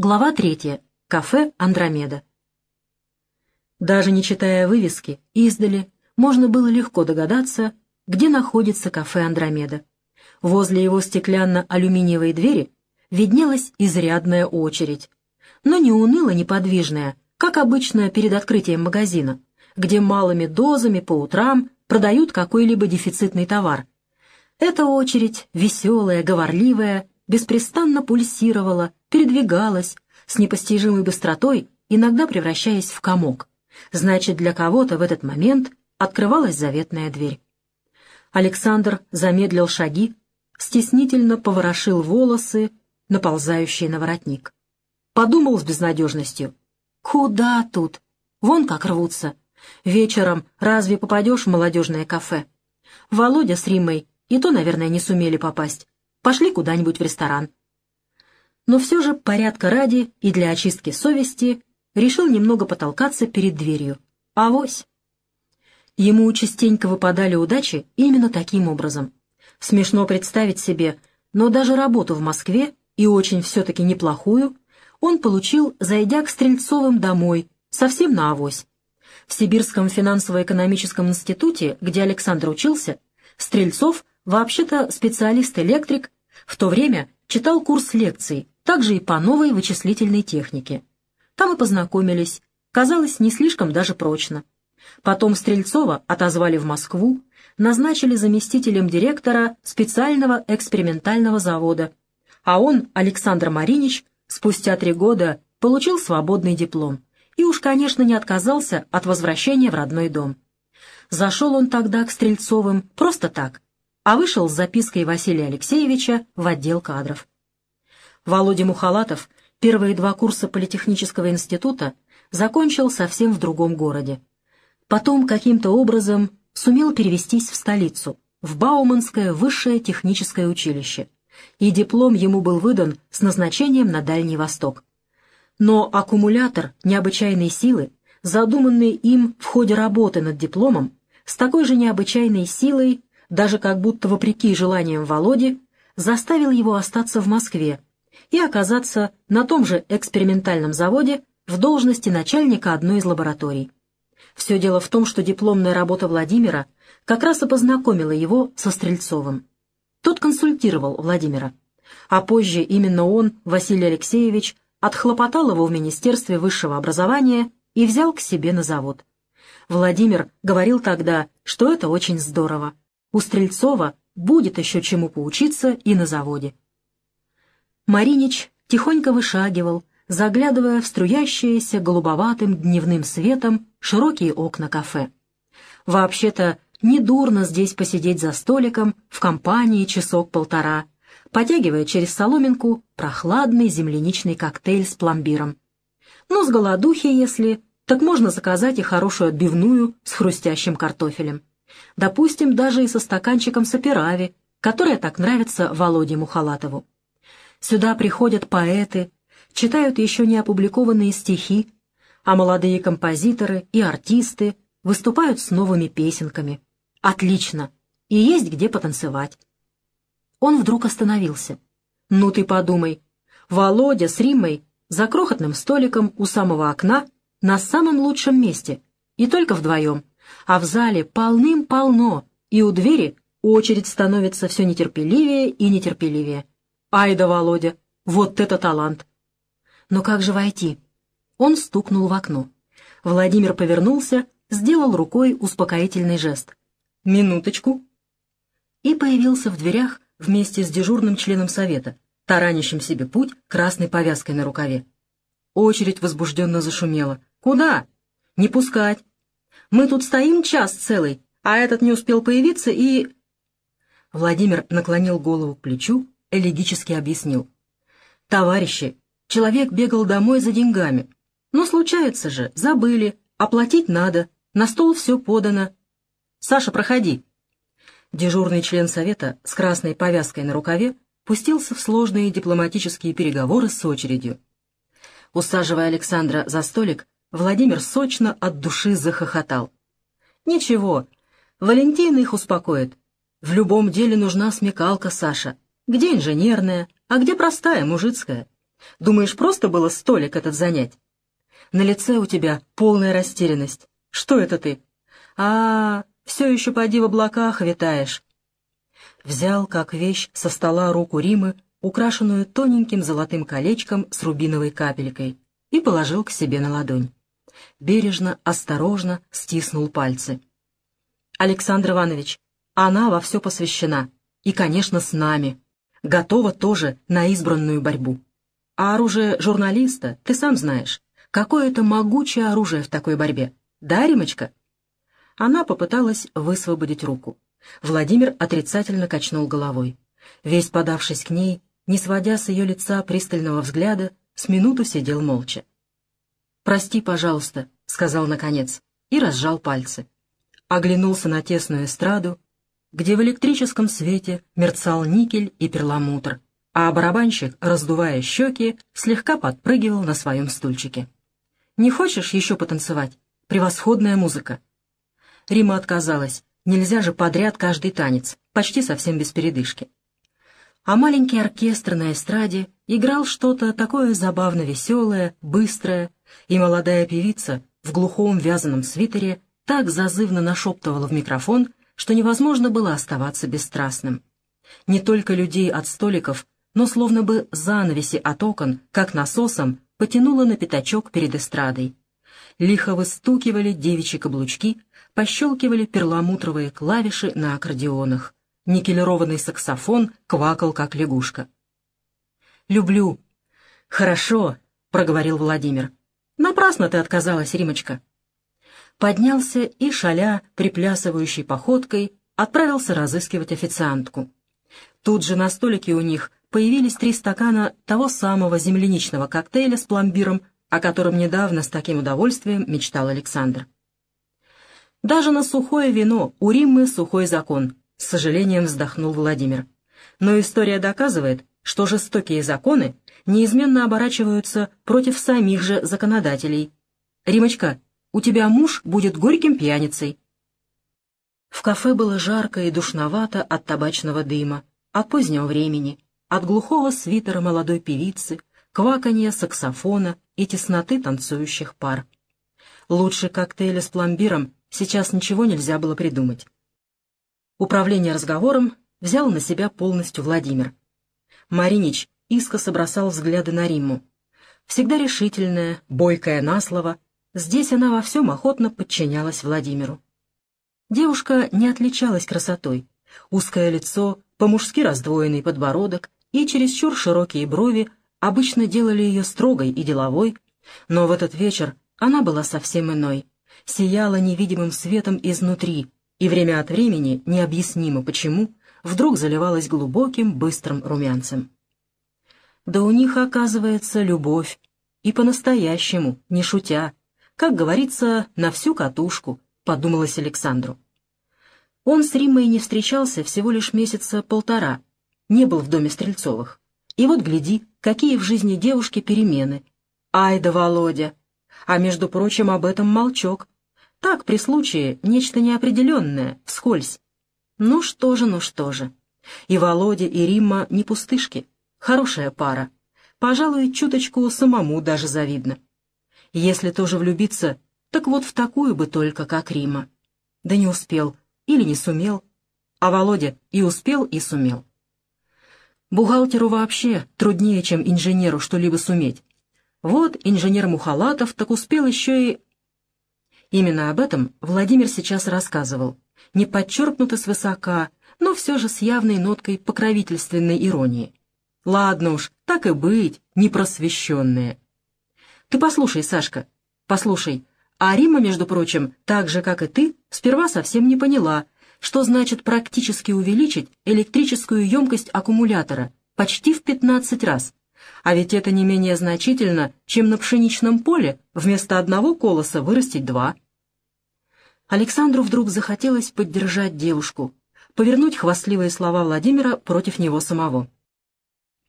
Глава третья. Кафе «Андромеда». Даже не читая вывески, издали, можно было легко догадаться, где находится кафе «Андромеда». Возле его стеклянно-алюминиевой двери виднелась изрядная очередь, но не уныло неподвижная, как обычно перед открытием магазина, где малыми дозами по утрам продают какой-либо дефицитный товар. Эта очередь, веселая, говорливая, беспрестанно пульсировала, передвигалась с непостижимой быстротой, иногда превращаясь в комок. Значит, для кого-то в этот момент открывалась заветная дверь. Александр замедлил шаги, стеснительно поворошил волосы, наползающие на воротник. Подумал с безнадежностью. «Куда тут? Вон как рвутся. Вечером разве попадешь в молодежное кафе? Володя с Римой и то, наверное, не сумели попасть. Пошли куда-нибудь в ресторан но все же порядка ради и для очистки совести решил немного потолкаться перед дверью. Авось! Ему частенько выпадали удачи именно таким образом. Смешно представить себе, но даже работу в Москве, и очень все-таки неплохую, он получил, зайдя к Стрельцовым домой, совсем на авось. В Сибирском финансово-экономическом институте, где Александр учился, Стрельцов, вообще-то специалист-электрик, в то время читал курс лекций также и по новой вычислительной технике. Там и познакомились, казалось, не слишком даже прочно. Потом Стрельцова отозвали в Москву, назначили заместителем директора специального экспериментального завода, а он, Александр Маринич, спустя три года получил свободный диплом и уж, конечно, не отказался от возвращения в родной дом. Зашел он тогда к Стрельцовым просто так, а вышел с запиской Василия Алексеевича в отдел кадров. Володя Мухалатов первые два курса Политехнического института закончил совсем в другом городе. Потом каким-то образом сумел перевестись в столицу, в Бауманское высшее техническое училище, и диплом ему был выдан с назначением на Дальний Восток. Но аккумулятор необычайной силы, задуманный им в ходе работы над дипломом, с такой же необычайной силой, даже как будто вопреки желаниям Володи, заставил его остаться в Москве, и оказаться на том же экспериментальном заводе в должности начальника одной из лабораторий. Все дело в том, что дипломная работа Владимира как раз и познакомила его со Стрельцовым. Тот консультировал Владимира, а позже именно он, Василий Алексеевич, отхлопотал его в Министерстве высшего образования и взял к себе на завод. Владимир говорил тогда, что это очень здорово. У Стрельцова будет еще чему поучиться и на заводе. Маринич тихонько вышагивал, заглядывая в струящиеся голубоватым дневным светом широкие окна кафе. Вообще-то, недурно здесь посидеть за столиком в компании часок-полтора, потягивая через соломинку прохладный земляничный коктейль с пломбиром. Ну, с голодухи, если, так можно заказать и хорошую отбивную с хрустящим картофелем. Допустим, даже и со стаканчиком саперави, которая так нравится Володе Мухалатову. Сюда приходят поэты, читают еще не опубликованные стихи, а молодые композиторы и артисты выступают с новыми песенками. Отлично! И есть где потанцевать. Он вдруг остановился. Ну ты подумай, Володя с Риммой за крохотным столиком у самого окна на самом лучшем месте, и только вдвоем, а в зале полным-полно, и у двери очередь становится все нетерпеливее и нетерпеливее. Ай да, Володя, вот это талант! Но как же войти? Он стукнул в окно. Владимир повернулся, сделал рукой успокоительный жест. «Минуточку!» И появился в дверях вместе с дежурным членом совета, таранящим себе путь красной повязкой на рукаве. Очередь возбужденно зашумела. «Куда? Не пускать! Мы тут стоим час целый, а этот не успел появиться и...» Владимир наклонил голову к плечу, элегически объяснил. «Товарищи, человек бегал домой за деньгами. Но случается же, забыли, оплатить надо, на стол все подано. Саша, проходи». Дежурный член совета с красной повязкой на рукаве пустился в сложные дипломатические переговоры с очередью. Усаживая Александра за столик, Владимир сочно от души захохотал. «Ничего, Валентин их успокоит. В любом деле нужна смекалка, Саша. Где инженерная, а где простая, мужицкая? Думаешь, просто было столик этот занять? На лице у тебя полная растерянность. Что это ты? А, -а, -а все еще поди в облаках витаешь. Взял, как вещь, со стола руку Римы, украшенную тоненьким золотым колечком с рубиновой капелькой, и положил к себе на ладонь. Бережно, осторожно стиснул пальцы. «Александр Иванович, она во все посвящена, и, конечно, с нами. Готова тоже на избранную борьбу. А оружие журналиста, ты сам знаешь, какое это могучее оружие в такой борьбе. Да, Римочка?» Она попыталась высвободить руку. Владимир отрицательно качнул головой. Весь подавшись к ней, не сводя с ее лица пристального взгляда, с минуту сидел молча. «Прости, пожалуйста», — сказал наконец, и разжал пальцы. Оглянулся на тесную эстраду, где в электрическом свете мерцал никель и перламутр, а барабанщик, раздувая щеки, слегка подпрыгивал на своем стульчике. «Не хочешь еще потанцевать? Превосходная музыка!» Рима отказалась. Нельзя же подряд каждый танец, почти совсем без передышки. А маленький оркестр на эстраде играл что-то такое забавно веселое, быстрое, и молодая певица в глухом вязаном свитере так зазывно нашептывала в микрофон, что невозможно было оставаться бесстрастным. Не только людей от столиков, но словно бы занавеси от окон, как насосом, потянуло на пятачок перед эстрадой. Лихо выстукивали девичьи каблучки, пощелкивали перламутровые клавиши на аккордеонах. Никелированный саксофон квакал, как лягушка. «Люблю». «Хорошо», — проговорил Владимир. «Напрасно ты отказалась, Римочка». Поднялся и, шаля, приплясывающей походкой, отправился разыскивать официантку. Тут же на столике у них появились три стакана того самого земляничного коктейля с пломбиром, о котором недавно с таким удовольствием мечтал Александр. Даже на сухое вино у Риммы сухой закон, с сожалением вздохнул Владимир. Но история доказывает, что жестокие законы неизменно оборачиваются против самих же законодателей. «Римочка, у тебя муж будет горьким пьяницей». В кафе было жарко и душновато от табачного дыма, от позднего времени, от глухого свитера молодой певицы, кваканья саксофона и тесноты танцующих пар. Лучше коктейля с пломбиром Сейчас ничего нельзя было придумать. Управление разговором взял на себя полностью Владимир. Маринич искоса бросал взгляды на Римму. Всегда решительная, бойкая на слово, здесь она во всем охотно подчинялась Владимиру. Девушка не отличалась красотой. Узкое лицо, по-мужски раздвоенный подбородок и чересчур широкие брови обычно делали ее строгой и деловой, но в этот вечер она была совсем иной сияла невидимым светом изнутри, и время от времени, необъяснимо почему, вдруг заливалась глубоким, быстрым румянцем. Да у них, оказывается, любовь, и по-настоящему, не шутя, как говорится, на всю катушку, подумалось Александру. Он с Риммой не встречался всего лишь месяца полтора, не был в доме Стрельцовых. И вот гляди, какие в жизни девушки перемены. Ай да Володя! А между прочим, об этом молчок. Так, при случае, нечто неопределенное, вскользь. Ну что же, ну что же. И Володя, и Римма не пустышки. Хорошая пара. Пожалуй, чуточку самому даже завидно. Если тоже влюбиться, так вот в такую бы только, как Рима. Да не успел, или не сумел. А Володя и успел, и сумел. Бухгалтеру вообще труднее, чем инженеру что-либо суметь. Вот инженер Мухалатов так успел еще и Именно об этом Владимир сейчас рассказывал, не подчеркнуто свысока, но все же с явной ноткой покровительственной иронии. Ладно уж, так и быть, непросвещенные. Ты послушай, Сашка, послушай, а Рима, между прочим, так же, как и ты, сперва совсем не поняла, что значит практически увеличить электрическую емкость аккумулятора почти в 15 раз. А ведь это не менее значительно, чем на пшеничном поле вместо одного колоса вырастить два. Александру вдруг захотелось поддержать девушку, повернуть хвастливые слова Владимира против него самого.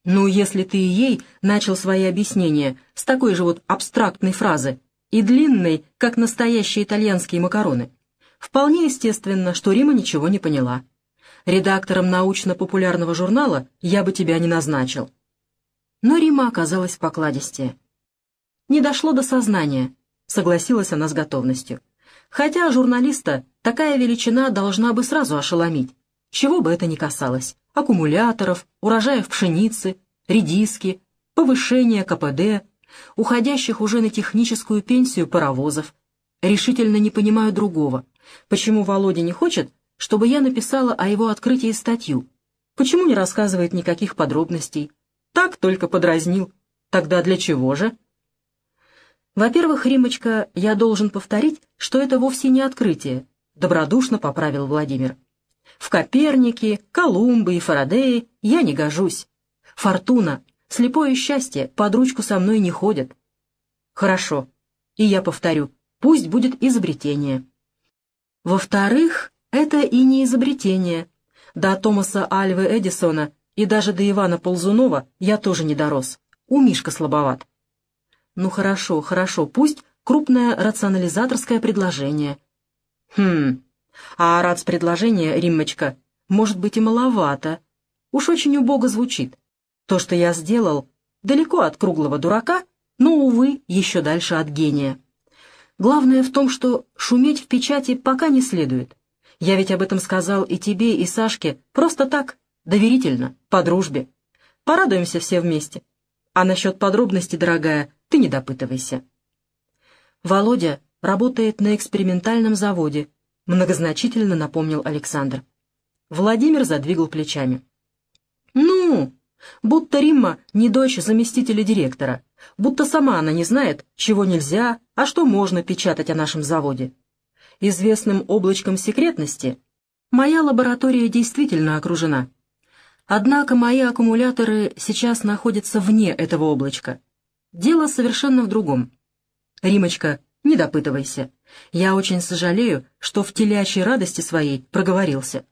«Ну, если ты и ей начал свои объяснения с такой же вот абстрактной фразы и длинной, как настоящие итальянские макароны, вполне естественно, что Рима ничего не поняла. Редактором научно-популярного журнала я бы тебя не назначил». но Рима оказалась покладистее. «Не дошло до сознания», — согласилась она с готовностью. «Хотя журналиста такая величина должна бы сразу ошеломить, чего бы это ни касалось. Аккумуляторов, урожаев пшеницы, редиски, повышения КПД, уходящих уже на техническую пенсию паровозов. Решительно не понимаю другого. Почему Володя не хочет, чтобы я написала о его открытии статью? Почему не рассказывает никаких подробностей? Так только подразнил. Тогда для чего же? Во-первых, Римочка, я должен повторить, что это вовсе не открытие, добродушно поправил Владимир. В Копернике, Колумбы и Фарадеи я не гожусь. Фортуна, слепое счастье под ручку со мной не ходят. Хорошо. И я повторю, пусть будет изобретение. Во-вторых, это и не изобретение. До Томаса Альвы Эдисона и даже до Ивана Ползунова я тоже не дорос. У Мишка слабоват. Ну хорошо, хорошо, пусть крупное рационализаторское предложение. Хм, а рац предложение, Риммочка, может быть и маловато. Уж очень убого звучит. То, что я сделал, далеко от круглого дурака, но, увы, еще дальше от гения. Главное в том, что шуметь в печати пока не следует. Я ведь об этом сказал и тебе, и Сашке, просто так, доверительно, по дружбе. Порадуемся все вместе. А насчет подробностей, дорогая, ты не допытывайся. Володя работает на экспериментальном заводе, многозначительно напомнил Александр. Владимир задвигал плечами. «Ну, будто Римма не дочь заместителя директора, будто сама она не знает, чего нельзя, а что можно печатать о нашем заводе. Известным облачком секретности моя лаборатория действительно окружена. Однако мои аккумуляторы сейчас находятся вне этого облачка. Дело совершенно в другом. Римочка, не допытывайся. Я очень сожалею, что в телячьей радости своей проговорился.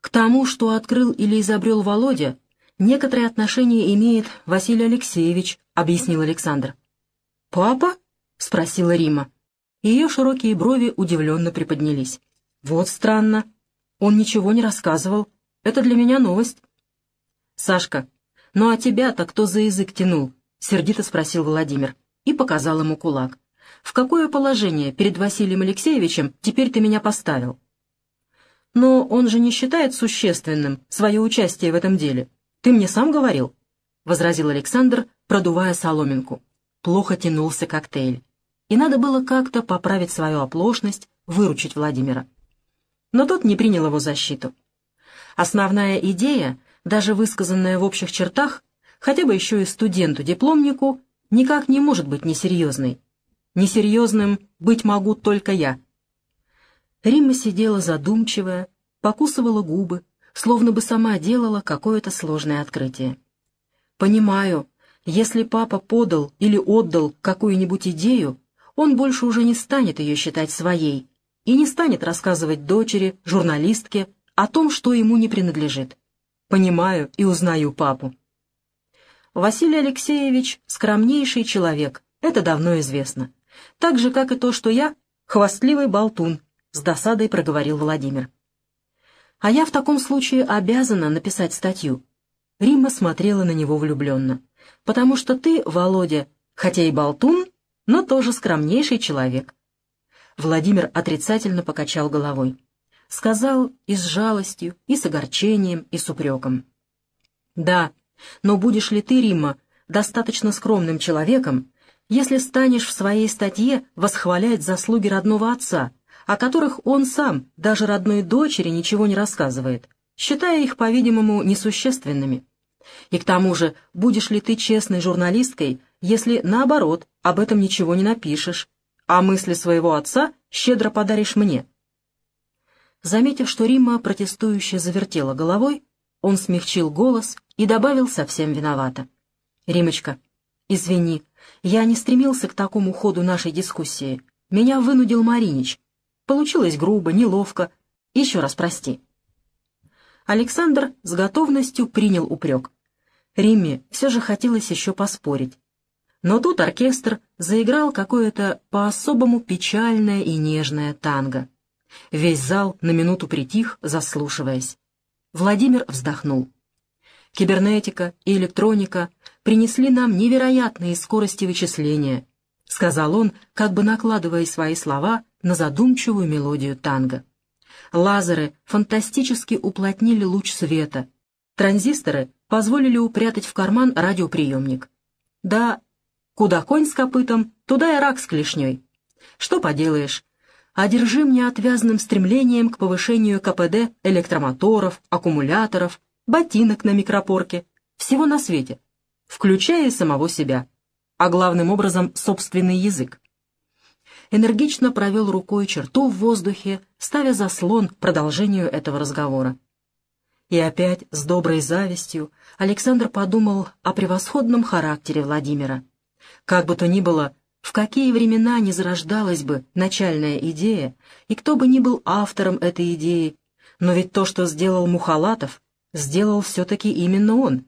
К тому, что открыл или изобрел Володя, некоторое отношение имеет Василий Алексеевич, объяснил Александр. «Папа?» — спросила Рима. Ее широкие брови удивленно приподнялись. «Вот странно. Он ничего не рассказывал. Это для меня новость». «Сашка, ну а тебя-то кто за язык тянул?» — сердито спросил Владимир и показал ему кулак. В какое положение перед Василием Алексеевичем теперь ты меня поставил? Но он же не считает существенным свое участие в этом деле. Ты мне сам говорил, — возразил Александр, продувая соломинку. Плохо тянулся коктейль, и надо было как-то поправить свою оплошность, выручить Владимира. Но тот не принял его защиту. Основная идея, даже высказанная в общих чертах, хотя бы еще и студенту-дипломнику, никак не может быть несерьезной. Несерьезным быть могу только я. Римма сидела задумчивая, покусывала губы, словно бы сама делала какое-то сложное открытие. «Понимаю, если папа подал или отдал какую-нибудь идею, он больше уже не станет ее считать своей и не станет рассказывать дочери, журналистке, о том, что ему не принадлежит. Понимаю и узнаю папу. Василий Алексеевич — скромнейший человек, это давно известно. Так же, как и то, что я — хвастливый болтун, — с досадой проговорил Владимир. А я в таком случае обязана написать статью. Римма смотрела на него влюбленно. Потому что ты, Володя, хотя и болтун, но тоже скромнейший человек. Владимир отрицательно покачал головой. Сказал и с жалостью, и с огорчением, и с упреком. «Да, но будешь ли ты, Римма, достаточно скромным человеком, если станешь в своей статье восхвалять заслуги родного отца, о которых он сам, даже родной дочери, ничего не рассказывает, считая их, по-видимому, несущественными. И к тому же, будешь ли ты честной журналисткой, если, наоборот, об этом ничего не напишешь, а мысли своего отца щедро подаришь мне?» Заметив, что Римма протестующе завертела головой, он смягчил голос и добавил совсем виновато. «Римочка, извини, я не стремился к такому ходу нашей дискуссии. Меня вынудил Маринич. Получилось грубо, неловко. Еще раз прости. Александр с готовностью принял упрек. Римме все же хотелось еще поспорить. Но тут оркестр заиграл какое-то по-особому печальное и нежное танго. Весь зал на минуту притих, заслушиваясь. Владимир вздохнул. Кибернетика и электроника принесли нам невероятные скорости вычисления, сказал он, как бы накладывая свои слова на задумчивую мелодию танго. Лазеры фантастически уплотнили луч света. Транзисторы позволили упрятать в карман радиоприемник. Да, куда конь с копытом, туда и рак с клешней. Что поделаешь, одержим неотвязным стремлением к повышению КПД электромоторов, аккумуляторов, ботинок на микропорке, всего на свете, включая самого себя, а главным образом собственный язык. Энергично провел рукой черту в воздухе, ставя заслон продолжению этого разговора. И опять с доброй завистью Александр подумал о превосходном характере Владимира. Как бы то ни было, в какие времена не зарождалась бы начальная идея, и кто бы ни был автором этой идеи, но ведь то, что сделал Мухалатов, сделал все-таки именно он,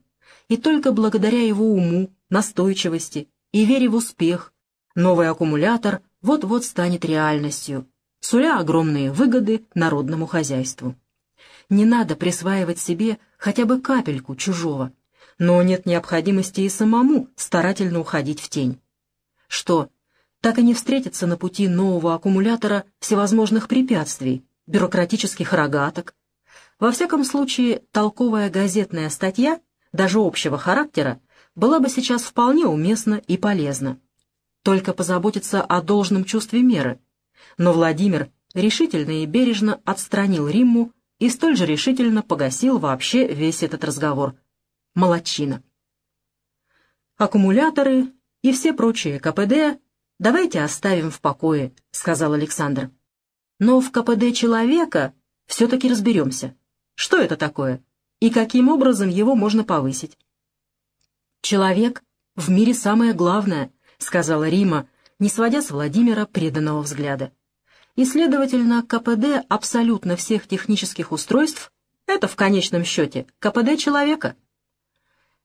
и только благодаря его уму, настойчивости и вере в успех новый аккумулятор вот-вот станет реальностью, суля огромные выгоды народному хозяйству. Не надо присваивать себе хотя бы капельку чужого, но нет необходимости и самому старательно уходить в тень. Что, так и не встретится на пути нового аккумулятора всевозможных препятствий, бюрократических рогаток. Во всяком случае, толковая газетная статья, даже общего характера, была бы сейчас вполне уместна и полезна. Только позаботиться о должном чувстве меры. Но Владимир решительно и бережно отстранил Римму и столь же решительно погасил вообще весь этот разговор. Молодчина. Аккумуляторы и все прочие КПД давайте оставим в покое, сказал Александр. Но в КПД человека все-таки разберемся. Что это такое? И каким образом его можно повысить? Человек в мире самое главное, сказала Рима, не сводя с Владимира преданного взгляда и, следовательно, КПД абсолютно всех технических устройств — это, в конечном счете, КПД человека.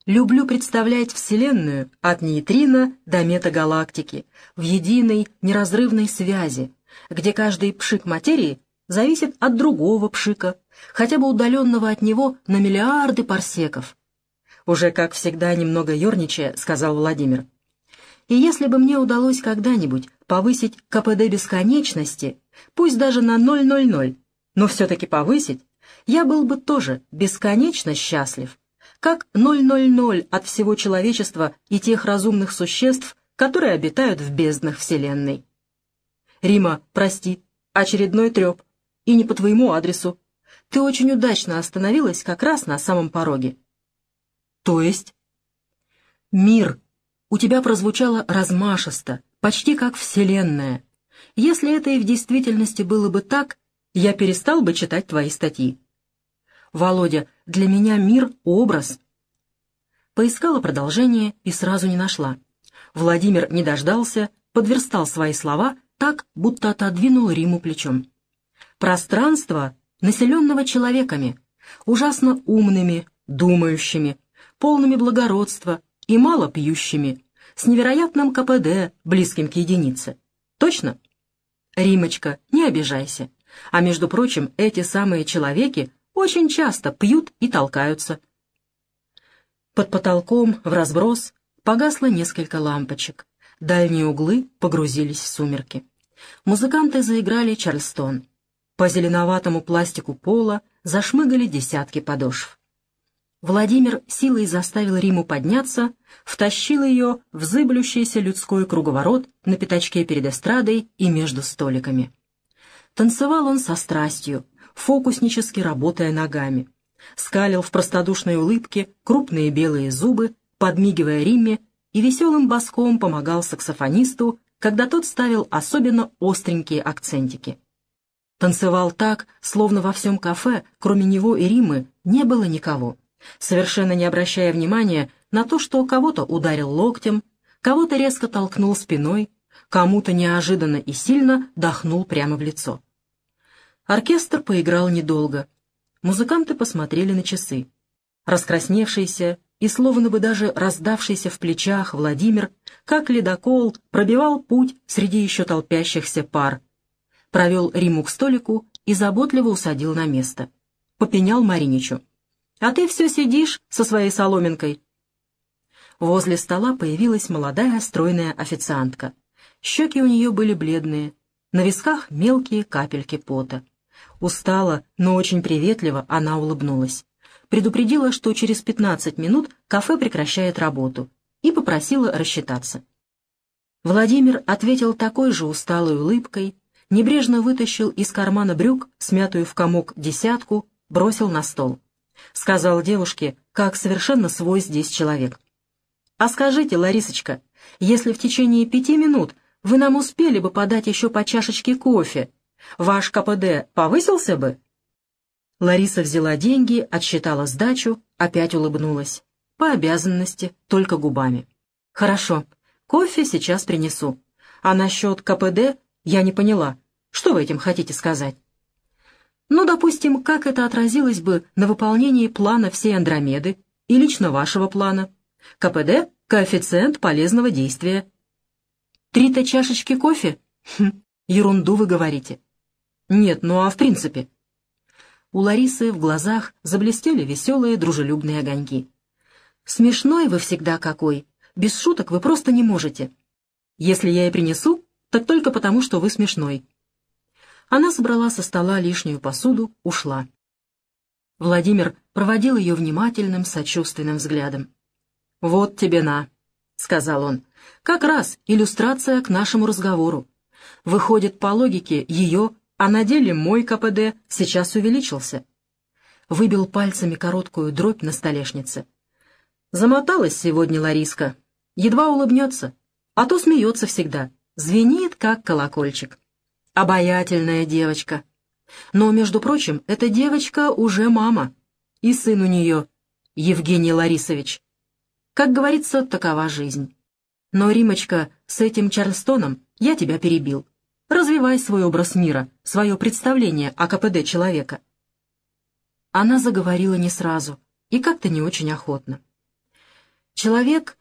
Люблю представлять Вселенную от нейтрино до метагалактики в единой неразрывной связи, где каждый пшик материи зависит от другого пшика, хотя бы удаленного от него на миллиарды парсеков. Уже, как всегда, немного ерничая, сказал Владимир. И если бы мне удалось когда-нибудь повысить КПД бесконечности, пусть даже на 0,00, но все-таки повысить, я был бы тоже бесконечно счастлив, как 0,00 от всего человечества и тех разумных существ, которые обитают в безднах Вселенной. Рима, прости, очередной треп, и не по твоему адресу. Ты очень удачно остановилась как раз на самом пороге. То есть? Мир у тебя прозвучало размашисто, почти как Вселенная. Если это и в действительности было бы так, я перестал бы читать твои статьи. Володя, для меня мир — образ. Поискала продолжение и сразу не нашла. Владимир не дождался, подверстал свои слова так, будто отодвинул Риму плечом. Пространство, населенного человеками, ужасно умными, думающими, полными благородства, и мало пьющими, с невероятным КПД, близким к единице. Точно? Римочка, не обижайся. А между прочим, эти самые человеки очень часто пьют и толкаются. Под потолком, в разброс, погасло несколько лампочек. Дальние углы погрузились в сумерки. Музыканты заиграли Чарльстон. По зеленоватому пластику пола зашмыгали десятки подошв. Владимир силой заставил Риму подняться, втащил ее в зыблющийся людской круговорот на пятачке перед эстрадой и между столиками. Танцевал он со страстью, фокуснически работая ногами. Скалил в простодушной улыбке крупные белые зубы, подмигивая Римме, и веселым боском помогал саксофонисту, когда тот ставил особенно остренькие акцентики. Танцевал так, словно во всем кафе, кроме него и Риммы, не было никого совершенно не обращая внимания на то, что кого-то ударил локтем, кого-то резко толкнул спиной, кому-то неожиданно и сильно дохнул прямо в лицо. Оркестр поиграл недолго. Музыканты посмотрели на часы. Раскрасневшийся и словно бы даже раздавшийся в плечах Владимир, как ледокол, пробивал путь среди еще толпящихся пар. Провел Риму к столику и заботливо усадил на место. Попенял Мариничу. А ты все сидишь со своей соломинкой». Возле стола появилась молодая стройная официантка. Щеки у нее были бледные, на висках мелкие капельки пота. Устала, но очень приветливо она улыбнулась. Предупредила, что через 15 минут кафе прекращает работу, и попросила рассчитаться. Владимир ответил такой же усталой улыбкой, небрежно вытащил из кармана брюк смятую в комок десятку, бросил на стол. Сказал девушке, как совершенно свой здесь человек. «А скажите, Ларисочка, если в течение пяти минут вы нам успели бы подать еще по чашечке кофе, ваш КПД повысился бы?» Лариса взяла деньги, отсчитала сдачу, опять улыбнулась. По обязанности, только губами. «Хорошо, кофе сейчас принесу. А насчет КПД я не поняла. Что вы этим хотите сказать?» «Ну, допустим, как это отразилось бы на выполнении плана всей Андромеды и лично вашего плана?» КПД — коэффициент полезного действия. Три-то чашечки кофе? Хм, ерунду вы говорите. Нет, ну а в принципе? У Ларисы в глазах заблестели веселые дружелюбные огоньки. Смешной вы всегда какой. Без шуток вы просто не можете. Если я и принесу, так только потому, что вы смешной. Она собрала со стола лишнюю посуду, ушла. Владимир проводил ее внимательным, сочувственным взглядом. «Вот тебе на», — сказал он. «Как раз иллюстрация к нашему разговору. Выходит, по логике, ее, а на деле мой КПД сейчас увеличился». Выбил пальцами короткую дробь на столешнице. Замоталась сегодня Лариска. Едва улыбнется, а то смеется всегда. Звенит, как колокольчик. Обаятельная девочка. Но, между прочим, эта девочка уже мама. И сын у нее, Евгений Ларисович. Как говорится, такова жизнь. Но, Римочка, с этим Чарльстоном я тебя перебил. Развивай свой образ мира, свое представление о КПД человека. Она заговорила не сразу и как-то не очень охотно. Человек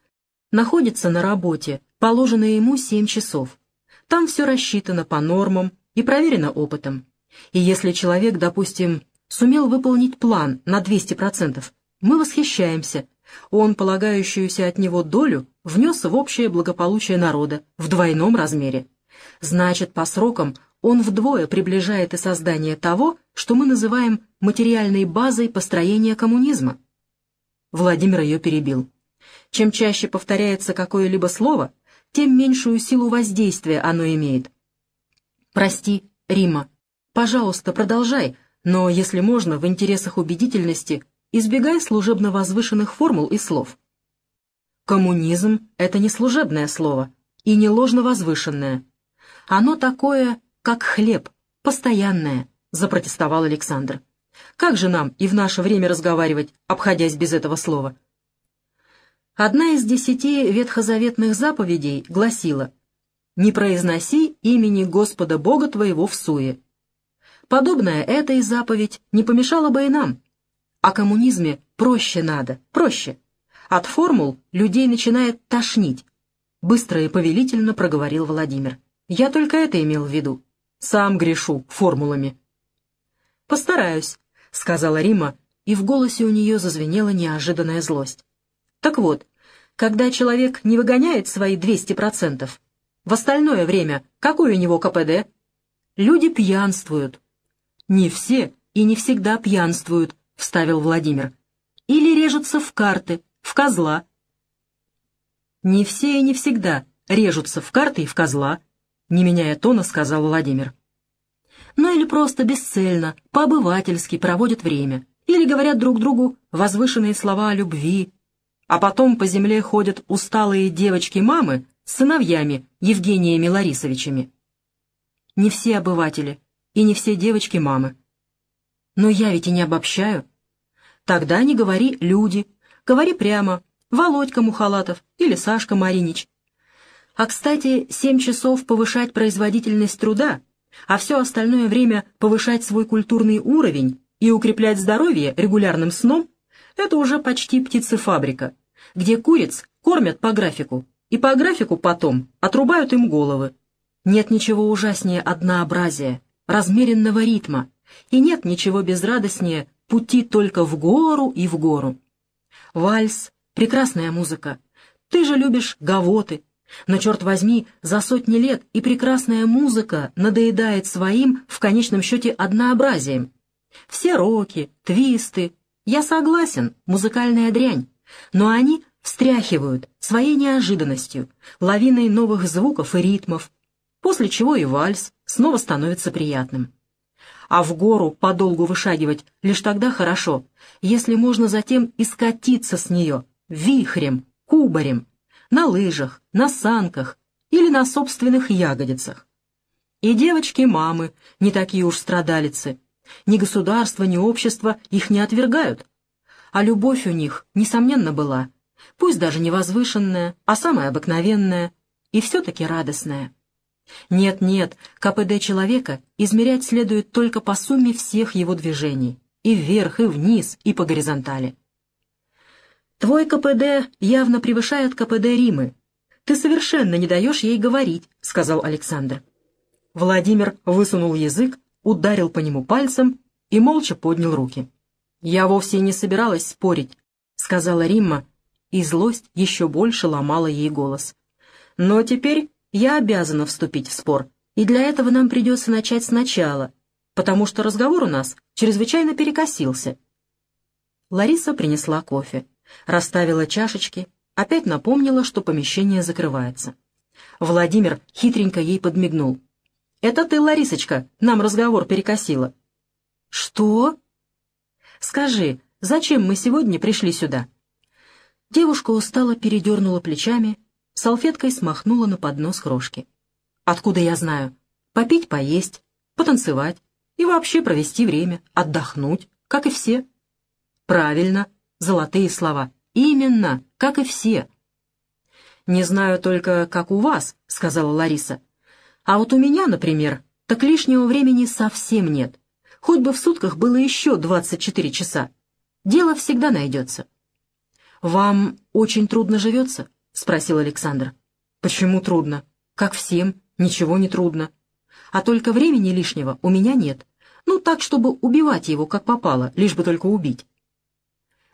находится на работе, положенные ему семь часов. Там все рассчитано по нормам и проверено опытом. И если человек, допустим, сумел выполнить план на 200%, мы восхищаемся, он полагающуюся от него долю внес в общее благополучие народа в двойном размере. Значит, по срокам он вдвое приближает и создание того, что мы называем материальной базой построения коммунизма. Владимир ее перебил. Чем чаще повторяется какое-либо слово, тем меньшую силу воздействия оно имеет. «Прости, Рима. Пожалуйста, продолжай, но, если можно, в интересах убедительности избегай служебно возвышенных формул и слов. Коммунизм — это не служебное слово и не ложно возвышенное. Оно такое, как хлеб, постоянное, — запротестовал Александр. Как же нам и в наше время разговаривать, обходясь без этого слова? Одна из десяти ветхозаветных заповедей гласила «Не произноси имени Господа Бога твоего в суе». Подобная этой заповедь не помешала бы и нам, о коммунизме проще надо, проще. От формул людей начинает тошнить. Быстро и повелительно проговорил Владимир. Я только это имел в виду. Сам грешу формулами. «Постараюсь», — сказала Рима, и в голосе у нее зазвенела неожиданная злость. «Так вот, когда человек не выгоняет свои 200%, в остальное время какой у него КПД? Люди пьянствуют. Не все и не всегда пьянствуют, — вставил Владимир. «Или режутся в карты, в козла». «Не все и не всегда режутся в карты и в козла», — не меняя тона, сказал Владимир. «Ну или просто бесцельно, по-обывательски проводят время, или говорят друг другу возвышенные слова о любви, а потом по земле ходят усталые девочки-мамы с сыновьями Евгениями Ларисовичами. Не все обыватели и не все девочки-мамы. Но я ведь и не обобщаю. Тогда не говори «люди», говори прямо «Володька Мухалатов» или «Сашка Маринич». А, кстати, семь часов повышать производительность труда, а все остальное время повышать свой культурный уровень и укреплять здоровье регулярным сном — это уже почти птицефабрика, где куриц кормят по графику, и по графику потом отрубают им головы. Нет ничего ужаснее однообразия, размеренного ритма, и нет ничего безрадостнее пути только в гору и в гору. Вальс — прекрасная музыка. Ты же любишь гавоты. Но, черт возьми, за сотни лет и прекрасная музыка надоедает своим, в конечном счете, однообразием. Все роки, твисты. Я согласен, музыкальная дрянь. Но они встряхивают своей неожиданностью, лавиной новых звуков и ритмов, после чего и вальс снова становится приятным. А в гору подолгу вышагивать лишь тогда хорошо, если можно затем и скатиться с нее, вихрем, кубарем, на лыжах, на санках или на собственных ягодицах. И девочки-мамы не такие уж страдалицы, ни государство, ни общество их не отвергают. А любовь у них, несомненно, была, пусть даже не возвышенная, а самая обыкновенная, и все-таки радостная. Нет-нет, КПД человека измерять следует только по сумме всех его движений, и вверх, и вниз, и по горизонтали. Твой КПД явно превышает КПД Римы. Ты совершенно не даешь ей говорить, — сказал Александр. Владимир высунул язык, ударил по нему пальцем и молча поднял руки. «Я вовсе не собиралась спорить», — сказала Римма, и злость еще больше ломала ей голос. «Но теперь я обязана вступить в спор, и для этого нам придется начать сначала, потому что разговор у нас чрезвычайно перекосился». Лариса принесла кофе, расставила чашечки, опять напомнила, что помещение закрывается. Владимир хитренько ей подмигнул. «Это ты, Ларисочка, нам разговор перекосила». «Что?» «Скажи, зачем мы сегодня пришли сюда?» Девушка устало передернула плечами, салфеткой смахнула на поднос крошки. «Откуда я знаю? Попить, поесть, потанцевать и вообще провести время, отдохнуть, как и все». «Правильно, золотые слова. Именно, как и все». «Не знаю только, как у вас», — сказала Лариса. А вот у меня, например, так лишнего времени совсем нет. Хоть бы в сутках было еще 24 часа. Дело всегда найдется. «Вам очень трудно живется?» — спросил Александр. «Почему трудно? Как всем, ничего не трудно. А только времени лишнего у меня нет. Ну, так, чтобы убивать его, как попало, лишь бы только убить».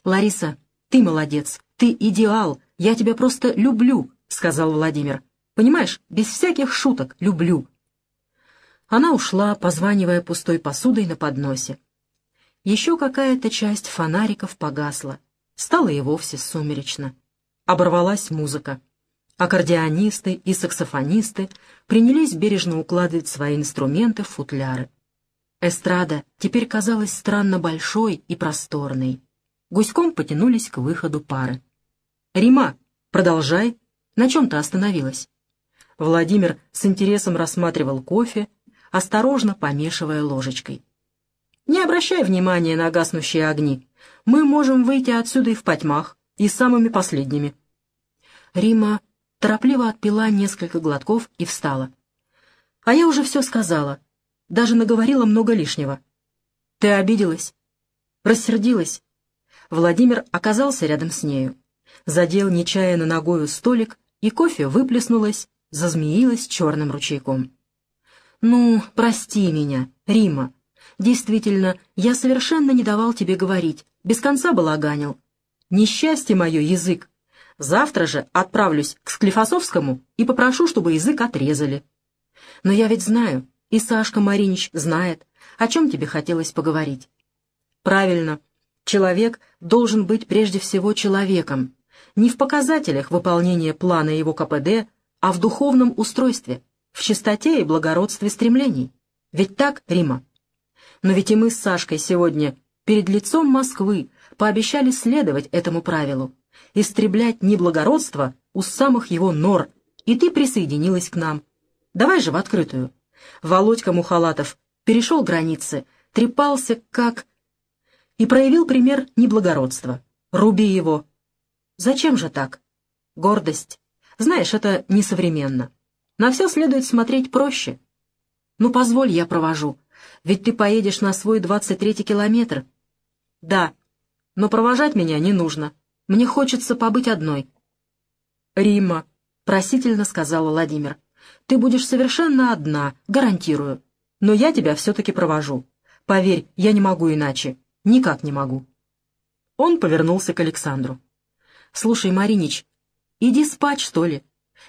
«Лариса, ты молодец, ты идеал, я тебя просто люблю», — сказал Владимир. Понимаешь, без всяких шуток, люблю». Она ушла, позванивая пустой посудой на подносе. Еще какая-то часть фонариков погасла. Стало и вовсе сумеречно. Оборвалась музыка. Аккордеонисты и саксофонисты принялись бережно укладывать свои инструменты в футляры. Эстрада теперь казалась странно большой и просторной. Гуськом потянулись к выходу пары. «Рима, продолжай. На чем ты остановилась?» Владимир с интересом рассматривал кофе, осторожно помешивая ложечкой. «Не обращай внимания на гаснущие огни. Мы можем выйти отсюда и в потьмах, и самыми последними». Рима торопливо отпила несколько глотков и встала. «А я уже все сказала. Даже наговорила много лишнего. Ты обиделась? Рассердилась?» Владимир оказался рядом с нею. Задел нечаянно ногою столик, и кофе выплеснулось, зазмеилась черным ручейком. «Ну, прости меня, Рима. Действительно, я совершенно не давал тебе говорить, без конца балаганил. Несчастье мое язык. Завтра же отправлюсь к Склифосовскому и попрошу, чтобы язык отрезали. Но я ведь знаю, и Сашка Маринич знает, о чем тебе хотелось поговорить. Правильно, человек должен быть прежде всего человеком, не в показателях выполнения плана его КПД, а в духовном устройстве, в чистоте и благородстве стремлений. Ведь так, Рима? Но ведь и мы с Сашкой сегодня перед лицом Москвы пообещали следовать этому правилу, истреблять неблагородство у самых его нор, и ты присоединилась к нам. Давай же в открытую. Володька Мухалатов перешел границы, трепался как... и проявил пример неблагородства. Руби его. Зачем же так? Гордость. Знаешь, это несовременно. На все следует смотреть проще. Ну, позволь, я провожу. Ведь ты поедешь на свой двадцать третий километр. Да, но провожать меня не нужно. Мне хочется побыть одной. Рима, просительно сказала Владимир, ты будешь совершенно одна, гарантирую. Но я тебя все-таки провожу. Поверь, я не могу иначе. Никак не могу». Он повернулся к Александру. «Слушай, Маринич, иди спать, что ли?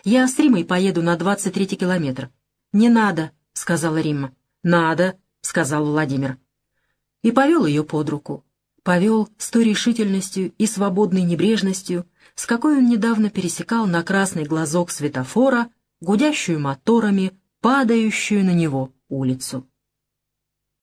Я с Римой поеду на двадцать третий километр». «Не надо», — сказала Римма. «Надо», — сказал Владимир. И повел ее под руку. Повел с той решительностью и свободной небрежностью, с какой он недавно пересекал на красный глазок светофора, гудящую моторами, падающую на него улицу.